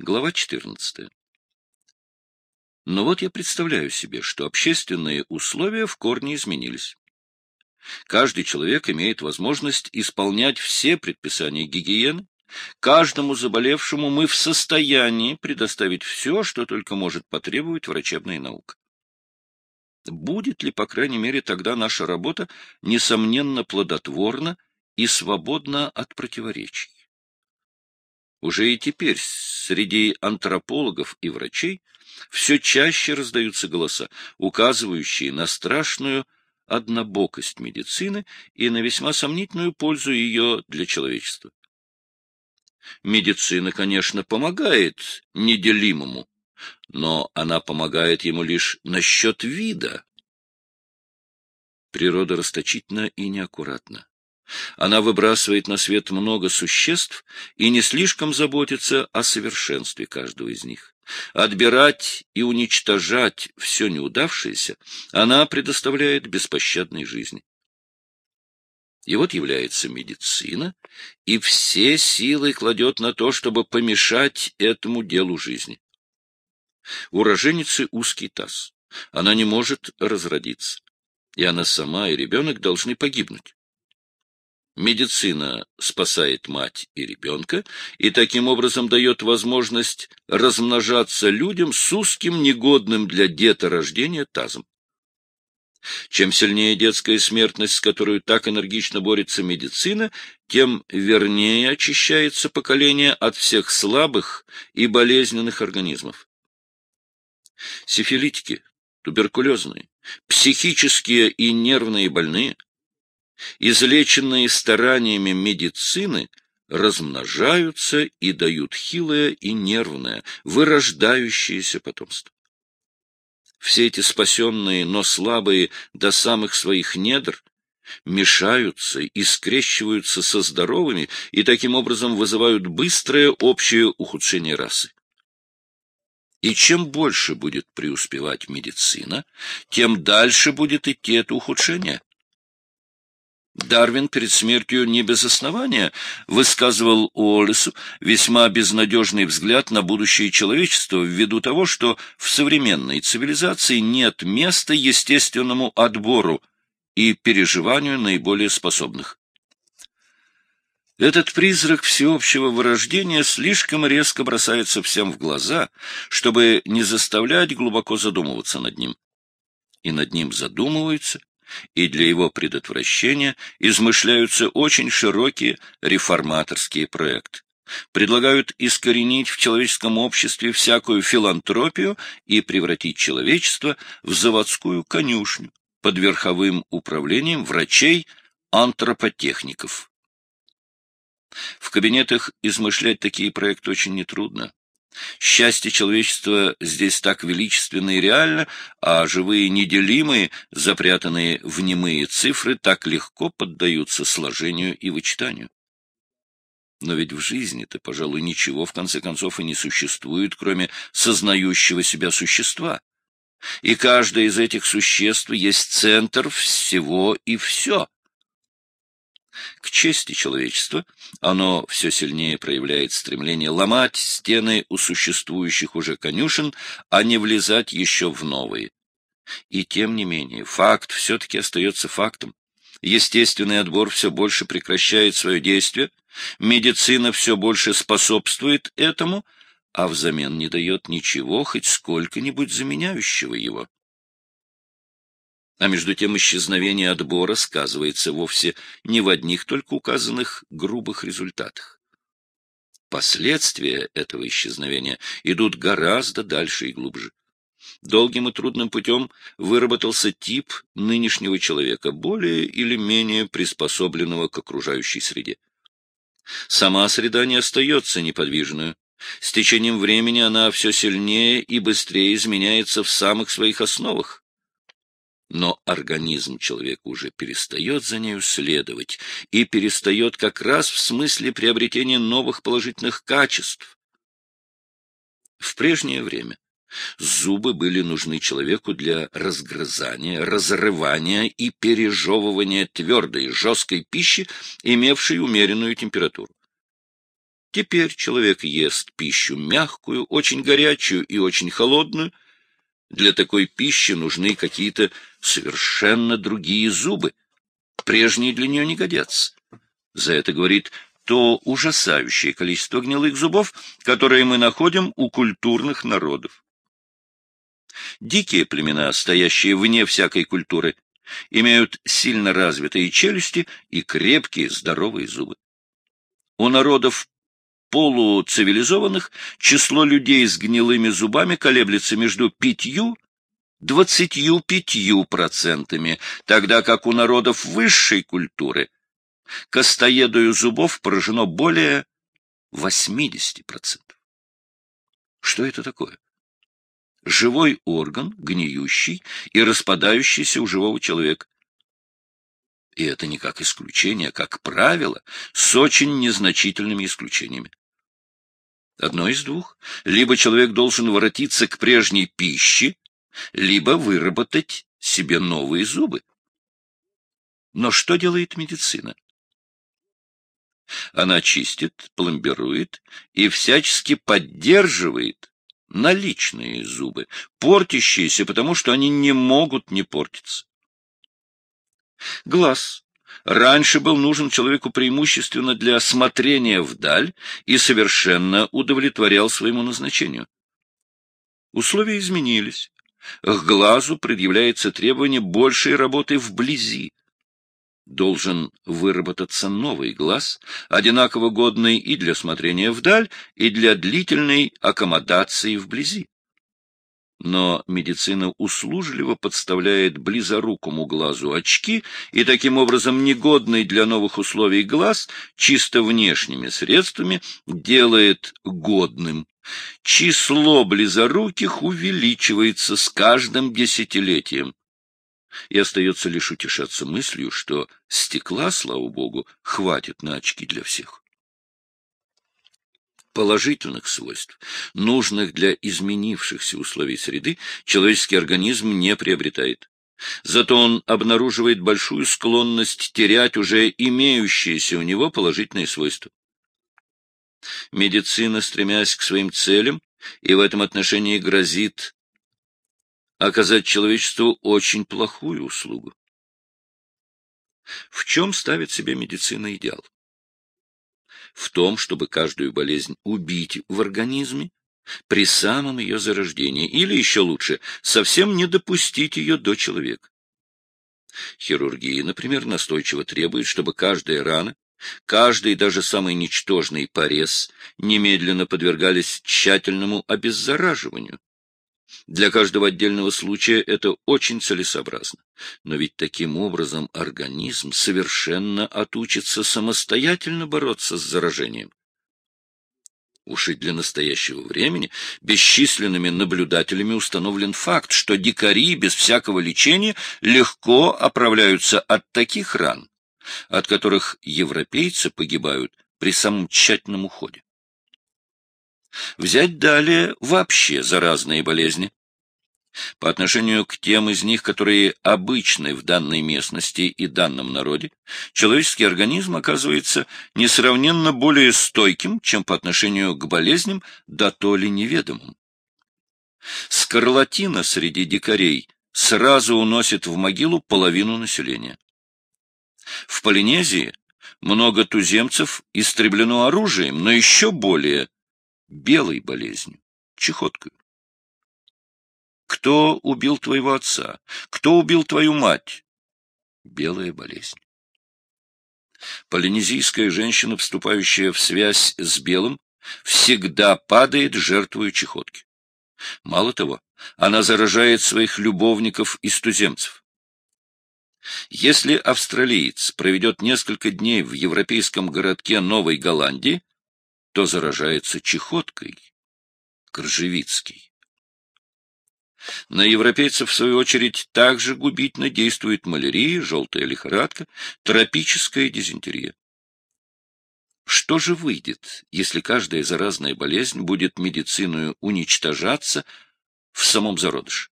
Глава 14. Но вот я представляю себе, что общественные условия в корне изменились. Каждый человек имеет возможность исполнять все предписания гигиены. Каждому заболевшему мы в состоянии предоставить все, что только может потребовать врачебная наука. Будет ли, по крайней мере, тогда наша работа, несомненно, плодотворна и свободна от противоречий? Уже и теперь среди антропологов и врачей все чаще раздаются голоса, указывающие на страшную однобокость медицины и на весьма сомнительную пользу ее для человечества. Медицина, конечно, помогает неделимому, но она помогает ему лишь насчет вида. Природа расточительна и неаккуратна. Она выбрасывает на свет много существ и не слишком заботится о совершенстве каждого из них. Отбирать и уничтожать все неудавшееся она предоставляет беспощадной жизни. И вот является медицина, и все силы кладет на то, чтобы помешать этому делу жизни. У роженицы узкий таз. Она не может разродиться. И она сама, и ребенок должны погибнуть. Медицина спасает мать и ребенка и таким образом дает возможность размножаться людям с узким, негодным для деторождения тазом. Чем сильнее детская смертность, с которой так энергично борется медицина, тем вернее очищается поколение от всех слабых и болезненных организмов. Сифилитики, туберкулезные, психические и нервные больные – излеченные стараниями медицины, размножаются и дают хилое и нервное, вырождающееся потомство. Все эти спасенные, но слабые до самых своих недр мешаются и скрещиваются со здоровыми и таким образом вызывают быстрое общее ухудшение расы. И чем больше будет преуспевать медицина, тем дальше будет идти это ухудшение. Дарвин перед смертью не без основания высказывал Уоллесу весьма безнадежный взгляд на будущее человечества ввиду того, что в современной цивилизации нет места естественному отбору и переживанию наиболее способных. Этот призрак всеобщего вырождения слишком резко бросается всем в глаза, чтобы не заставлять глубоко задумываться над ним. И над ним задумываются, и для его предотвращения измышляются очень широкие реформаторские проекты. Предлагают искоренить в человеческом обществе всякую филантропию и превратить человечество в заводскую конюшню под верховым управлением врачей-антропотехников. В кабинетах измышлять такие проекты очень нетрудно. Счастье человечества здесь так величественно и реально, а живые неделимые, запрятанные в немые цифры, так легко поддаются сложению и вычитанию. Но ведь в жизни-то, пожалуй, ничего в конце концов и не существует, кроме сознающего себя существа. И каждое из этих существ есть центр всего и все. К чести человечества оно все сильнее проявляет стремление ломать стены у существующих уже конюшен, а не влезать еще в новые. И тем не менее, факт все-таки остается фактом. Естественный отбор все больше прекращает свое действие, медицина все больше способствует этому, а взамен не дает ничего, хоть сколько-нибудь заменяющего его. А между тем исчезновение отбора сказывается вовсе не в одних только указанных грубых результатах. Последствия этого исчезновения идут гораздо дальше и глубже. Долгим и трудным путем выработался тип нынешнего человека, более или менее приспособленного к окружающей среде. Сама среда не остается неподвижной. С течением времени она все сильнее и быстрее изменяется в самых своих основах но организм человека уже перестает за нею следовать и перестает как раз в смысле приобретения новых положительных качеств. В прежнее время зубы были нужны человеку для разгрызания, разрывания и пережевывания твердой, жесткой пищи, имевшей умеренную температуру. Теперь человек ест пищу мягкую, очень горячую и очень холодную. Для такой пищи нужны какие-то совершенно другие зубы. Прежние для нее не годятся. За это говорит то ужасающее количество гнилых зубов, которые мы находим у культурных народов. Дикие племена, стоящие вне всякой культуры, имеют сильно развитые челюсти и крепкие здоровые зубы. У народов полуцивилизованных число людей с гнилыми зубами колеблется между пятью двадцатью пятью процентами, тогда как у народов высшей культуры костоедою зубов поражено более 80%. Что это такое? Живой орган, гниющий и распадающийся у живого человека. И это не как исключение, а как правило, с очень незначительными исключениями. Одно из двух. Либо человек должен воротиться к прежней пище, либо выработать себе новые зубы. Но что делает медицина? Она чистит, пломбирует и всячески поддерживает наличные зубы, портящиеся, потому что они не могут не портиться. Глаз раньше был нужен человеку преимущественно для осмотрения вдаль и совершенно удовлетворял своему назначению. Условия изменились. К глазу предъявляется требование большей работы вблизи, должен выработаться новый глаз, одинаково годный и для смотрения вдаль, и для длительной аккомодации вблизи. Но медицина услужливо подставляет близорукому глазу очки, и таким образом негодный для новых условий глаз чисто внешними средствами делает годным. Число близоруких увеличивается с каждым десятилетием и остается лишь утешаться мыслью, что стекла, слава богу, хватит на очки для всех. Положительных свойств, нужных для изменившихся условий среды, человеческий организм не приобретает. Зато он обнаруживает большую склонность терять уже имеющиеся у него положительные свойства. Медицина, стремясь к своим целям, и в этом отношении грозит оказать человечеству очень плохую услугу. В чем ставит себе медицина идеал? В том, чтобы каждую болезнь убить в организме при самом ее зарождении, или еще лучше, совсем не допустить ее до человека. Хирургия, например, настойчиво требует, чтобы каждая рана, каждый даже самый ничтожный порез немедленно подвергались тщательному обеззараживанию. Для каждого отдельного случая это очень целесообразно. Но ведь таким образом организм совершенно отучится самостоятельно бороться с заражением. Уж и для настоящего времени бесчисленными наблюдателями установлен факт, что дикари без всякого лечения легко оправляются от таких ран, от которых европейцы погибают при самом тщательном уходе. Взять далее вообще заразные болезни. По отношению к тем из них, которые обычны в данной местности и данном народе, человеческий организм оказывается несравненно более стойким, чем по отношению к болезням, да то ли неведомым. Скарлатина среди дикарей сразу уносит в могилу половину населения. В Полинезии много туземцев истреблено оружием, но еще более белой болезнью, чехоткой. Кто убил твоего отца? Кто убил твою мать? Белая болезнь. Полинезийская женщина, вступающая в связь с белым, всегда падает жертвою чехотки. Мало того, она заражает своих любовников из туземцев. Если австралиец проведет несколько дней в европейском городке Новой Голландии, то заражается чехоткой. Кржевицкий. На европейцев, в свою очередь, также губительно действует малярия, желтая лихорадка, тропическая дизентерия. Что же выйдет, если каждая заразная болезнь будет медициною уничтожаться в самом зародыше?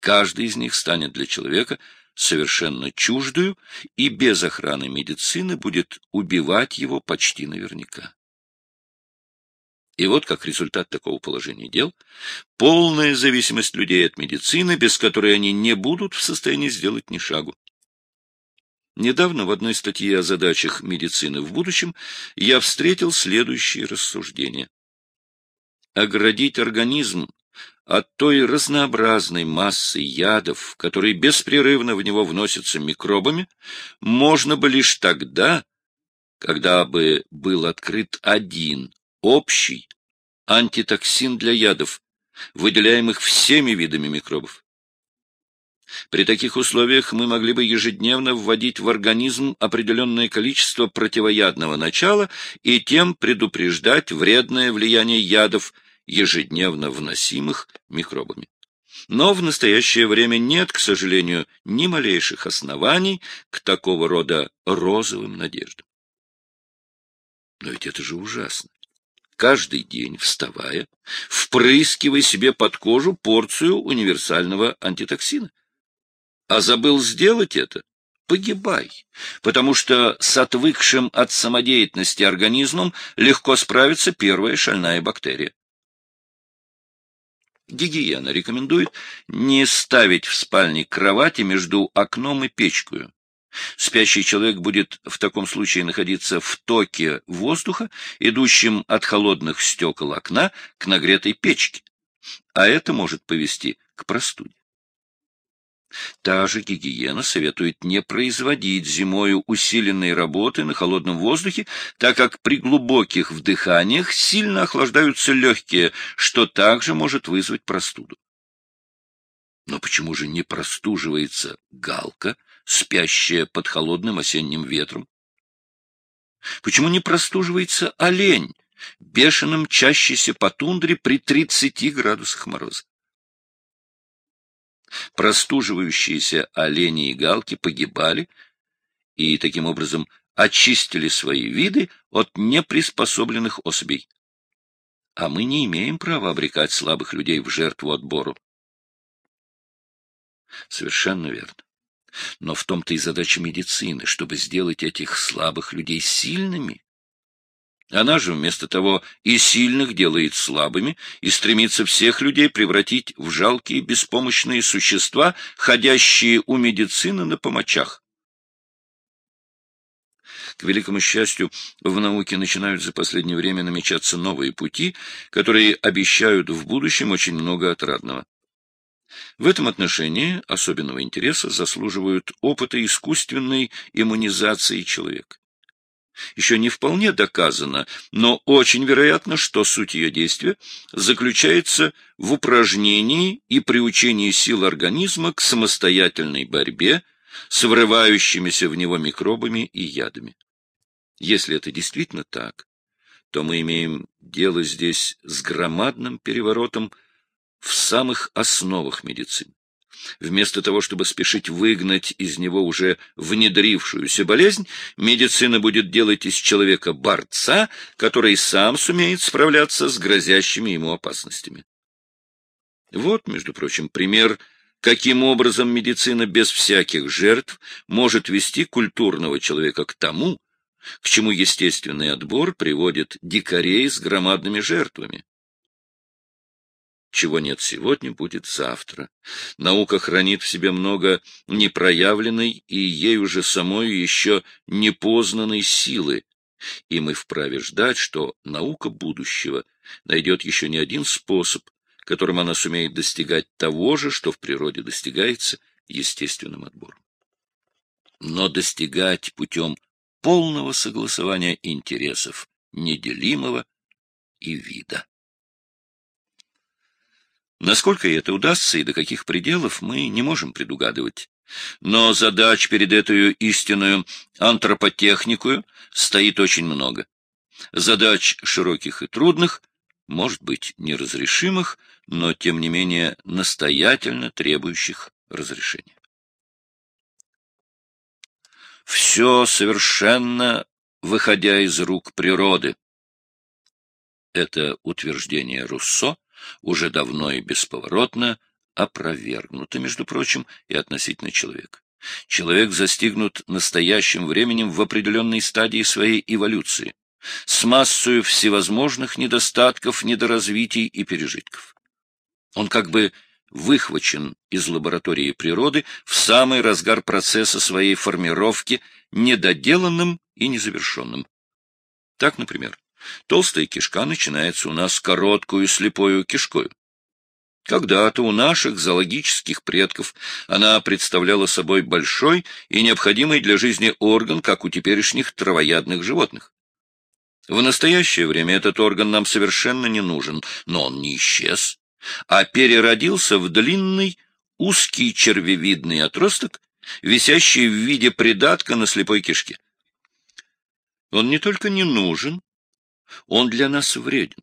Каждый из них станет для человека совершенно чуждую и без охраны медицины будет убивать его почти наверняка. И вот как результат такого положения дел — полная зависимость людей от медицины, без которой они не будут в состоянии сделать ни шагу. Недавно в одной статье о задачах медицины в будущем я встретил следующие рассуждения. Оградить организм от той разнообразной массы ядов, которые беспрерывно в него вносятся микробами, можно бы лишь тогда, когда бы был открыт один общий антитоксин для ядов, выделяемых всеми видами микробов. При таких условиях мы могли бы ежедневно вводить в организм определенное количество противоядного начала и тем предупреждать вредное влияние ядов, ежедневно вносимых микробами. Но в настоящее время нет, к сожалению, ни малейших оснований к такого рода розовым надеждам. Но ведь это же ужасно. Каждый день, вставая, впрыскивай себе под кожу порцию универсального антитоксина. А забыл сделать это? Погибай, потому что с отвыкшим от самодеятельности организмом легко справится первая шальная бактерия. Гигиена рекомендует не ставить в спальне кровати между окном и печкой. Спящий человек будет в таком случае находиться в токе воздуха, идущем от холодных стекол окна к нагретой печке, а это может повести к простуде. Та же гигиена советует не производить зимою усиленные работы на холодном воздухе, так как при глубоких вдыханиях сильно охлаждаются легкие, что также может вызвать простуду. Но почему же не простуживается галка, спящая под холодным осенним ветром? Почему не простуживается олень, бешено мчащийся по тундре при 30 градусах мороза? Простуживающиеся олени и галки погибали и таким образом очистили свои виды от неприспособленных особей. А мы не имеем права обрекать слабых людей в жертву отбору. Совершенно верно. Но в том-то и задача медицины, чтобы сделать этих слабых людей сильными. Она же вместо того и сильных делает слабыми и стремится всех людей превратить в жалкие беспомощные существа, ходящие у медицины на помочах. К великому счастью, в науке начинают за последнее время намечаться новые пути, которые обещают в будущем очень много отрадного. В этом отношении особенного интереса заслуживают опыты искусственной иммунизации человека. Еще не вполне доказано, но очень вероятно, что суть ее действия заключается в упражнении и приучении сил организма к самостоятельной борьбе с врывающимися в него микробами и ядами. Если это действительно так, то мы имеем дело здесь с громадным переворотом в самых основах медицины. Вместо того, чтобы спешить выгнать из него уже внедрившуюся болезнь, медицина будет делать из человека борца, который сам сумеет справляться с грозящими ему опасностями. Вот, между прочим, пример, каким образом медицина без всяких жертв может вести культурного человека к тому, к чему естественный отбор приводит дикарей с громадными жертвами. Чего нет сегодня, будет завтра. Наука хранит в себе много непроявленной и ей уже самой еще непознанной силы, и мы вправе ждать, что наука будущего найдет еще не один способ, которым она сумеет достигать того же, что в природе достигается естественным отбором. Но достигать путем полного согласования интересов неделимого и вида. Насколько это удастся и до каких пределов, мы не можем предугадывать. Но задач перед этой истинную антропотехникую стоит очень много. Задач широких и трудных, может быть, неразрешимых, но, тем не менее, настоятельно требующих разрешения. Все совершенно выходя из рук природы. Это утверждение Руссо уже давно и бесповоротно опровергнуто, между прочим, и относительно человека. Человек застигнут настоящим временем в определенной стадии своей эволюции. с массой всевозможных недостатков, недоразвитий и пережитков. Он как бы выхвачен из лаборатории природы в самый разгар процесса своей формировки недоделанным и незавершенным. Так, например, толстая кишка начинается у нас короткую слепою кишкою. Когда-то у наших зоологических предков она представляла собой большой и необходимый для жизни орган, как у теперешних травоядных животных. В настоящее время этот орган нам совершенно не нужен, но он не исчез, а переродился в длинный, узкий червевидный отросток, висящий в виде придатка на слепой кишке. Он не только не нужен, он для нас вреден.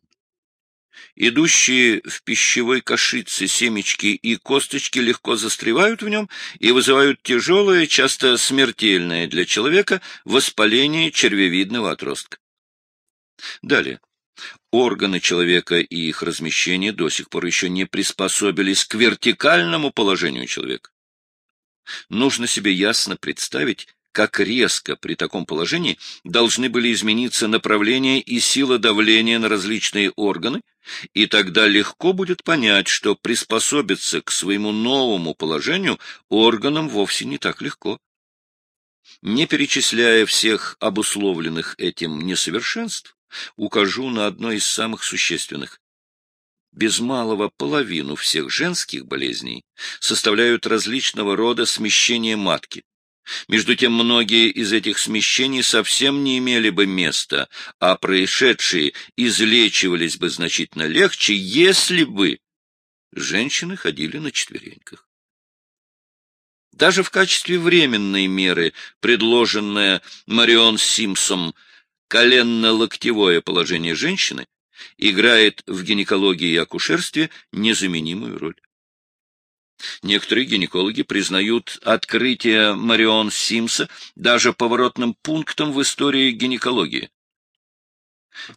Идущие в пищевой кашице семечки и косточки легко застревают в нем и вызывают тяжелое, часто смертельное для человека воспаление червевидного отростка. Далее. Органы человека и их размещение до сих пор еще не приспособились к вертикальному положению человека. Нужно себе ясно представить, как резко при таком положении должны были измениться направление и сила давления на различные органы, и тогда легко будет понять, что приспособиться к своему новому положению органам вовсе не так легко. Не перечисляя всех обусловленных этим несовершенств, укажу на одно из самых существенных. Без малого половину всех женских болезней составляют различного рода смещения матки. Между тем, многие из этих смещений совсем не имели бы места, а происшедшие излечивались бы значительно легче, если бы женщины ходили на четвереньках. Даже в качестве временной меры, предложенная Марион Симпсом коленно-локтевое положение женщины играет в гинекологии и акушерстве незаменимую роль. Некоторые гинекологи признают открытие Марион Симса даже поворотным пунктом в истории гинекологии.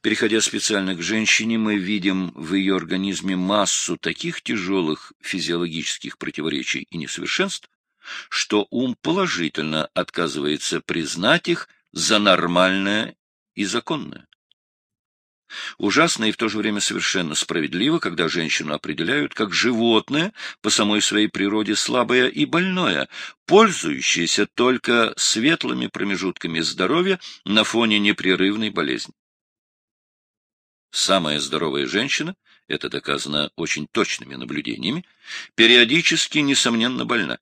Переходя специально к женщине, мы видим в ее организме массу таких тяжелых физиологических противоречий и несовершенств, что ум положительно отказывается признать их за нормальное и законное. Ужасно и в то же время совершенно справедливо, когда женщину определяют как животное, по самой своей природе слабое и больное, пользующееся только светлыми промежутками здоровья на фоне непрерывной болезни. Самая здоровая женщина, это доказано очень точными наблюдениями, периодически, несомненно, больна.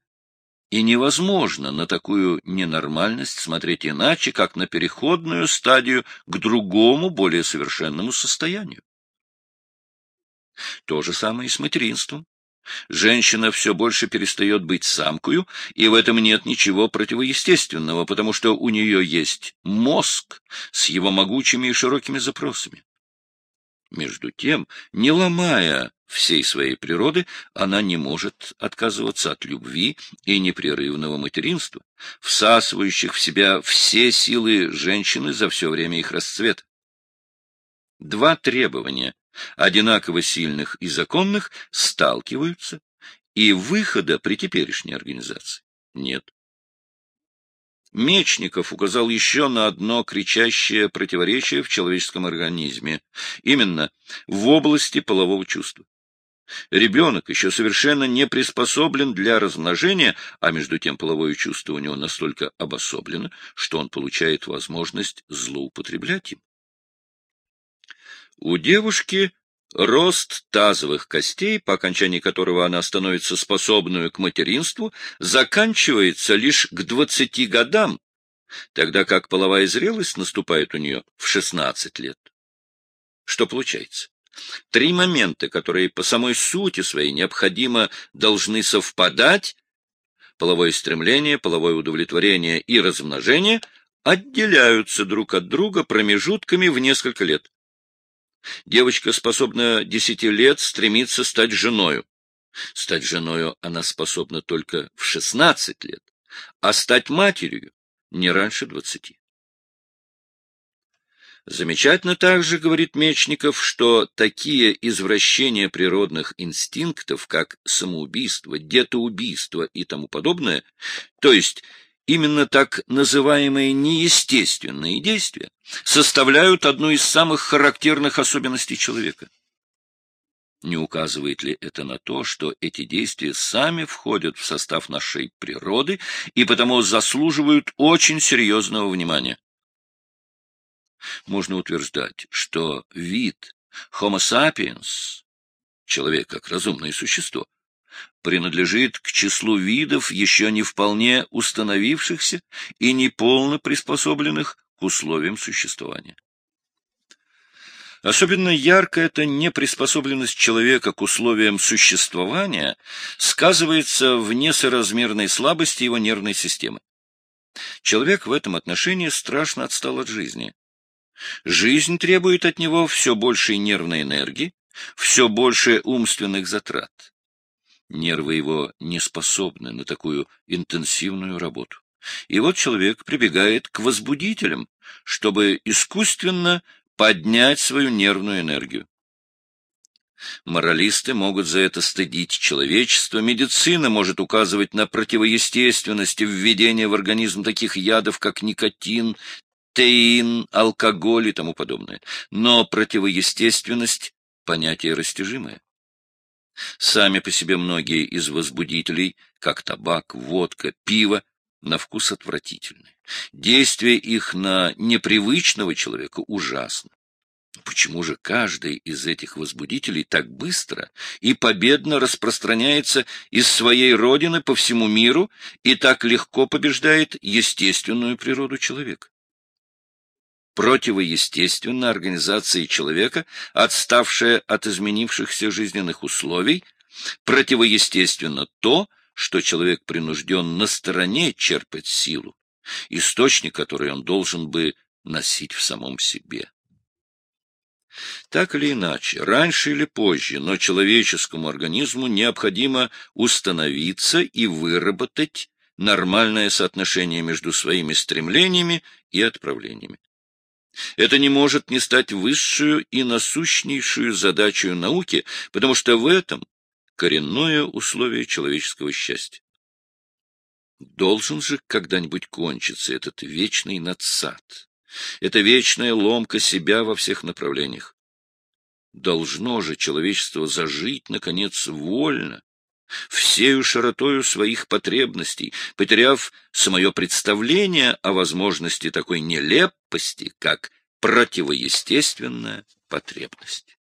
И невозможно на такую ненормальность смотреть иначе, как на переходную стадию к другому, более совершенному состоянию. То же самое и с материнством. Женщина все больше перестает быть самкою, и в этом нет ничего противоестественного, потому что у нее есть мозг с его могучими и широкими запросами. Между тем, не ломая всей своей природы, она не может отказываться от любви и непрерывного материнства, всасывающих в себя все силы женщины за все время их расцвета. Два требования, одинаково сильных и законных, сталкиваются, и выхода при теперешней организации нет. Мечников указал еще на одно кричащее противоречие в человеческом организме, именно в области полового чувства. Ребенок еще совершенно не приспособлен для размножения, а между тем половое чувство у него настолько обособлено, что он получает возможность злоупотреблять им. У девушки рост тазовых костей, по окончании которого она становится способную к материнству, заканчивается лишь к двадцати годам, тогда как половая зрелость наступает у нее в шестнадцать лет. Что получается? Три момента, которые по самой сути своей необходимо должны совпадать, половое стремление, половое удовлетворение и размножение, отделяются друг от друга промежутками в несколько лет. Девочка способна десяти лет стремиться стать женою. Стать женою она способна только в шестнадцать лет, а стать матерью не раньше двадцати. Замечательно также, говорит Мечников, что такие извращения природных инстинктов, как самоубийство, детоубийство и тому подобное, то есть Именно так называемые неестественные действия составляют одну из самых характерных особенностей человека. Не указывает ли это на то, что эти действия сами входят в состав нашей природы и потому заслуживают очень серьезного внимания? Можно утверждать, что вид Homo sapiens, человек как разумное существо, принадлежит к числу видов, еще не вполне установившихся и неполно приспособленных к условиям существования. Особенно ярко эта неприспособленность человека к условиям существования сказывается в несоразмерной слабости его нервной системы. Человек в этом отношении страшно отстал от жизни. Жизнь требует от него все большей нервной энергии, все больше умственных затрат. Нервы его не способны на такую интенсивную работу. И вот человек прибегает к возбудителям, чтобы искусственно поднять свою нервную энергию. Моралисты могут за это стыдить человечество, медицина может указывать на противоестественности введения в организм таких ядов, как никотин, теин, алкоголь и тому подобное. Но противоестественность — понятие растяжимое. Сами по себе многие из возбудителей, как табак, водка, пиво, на вкус отвратительны. Действие их на непривычного человека ужасно. Почему же каждый из этих возбудителей так быстро и победно распространяется из своей родины по всему миру и так легко побеждает естественную природу человека? противоестественно организации человека, отставшая от изменившихся жизненных условий, противоестественно то, что человек принужден на стороне черпать силу, источник который он должен бы носить в самом себе. Так или иначе, раньше или позже, но человеческому организму необходимо установиться и выработать нормальное соотношение между своими стремлениями и отправлениями. Это не может не стать высшую и насущнейшую задачей науки, потому что в этом коренное условие человеческого счастья. Должен же когда-нибудь кончиться этот вечный надсад, эта вечная ломка себя во всех направлениях. Должно же человечество зажить, наконец, вольно, всею широтою своих потребностей, потеряв самое представление о возможности такой нелепости, как противоестественная потребность.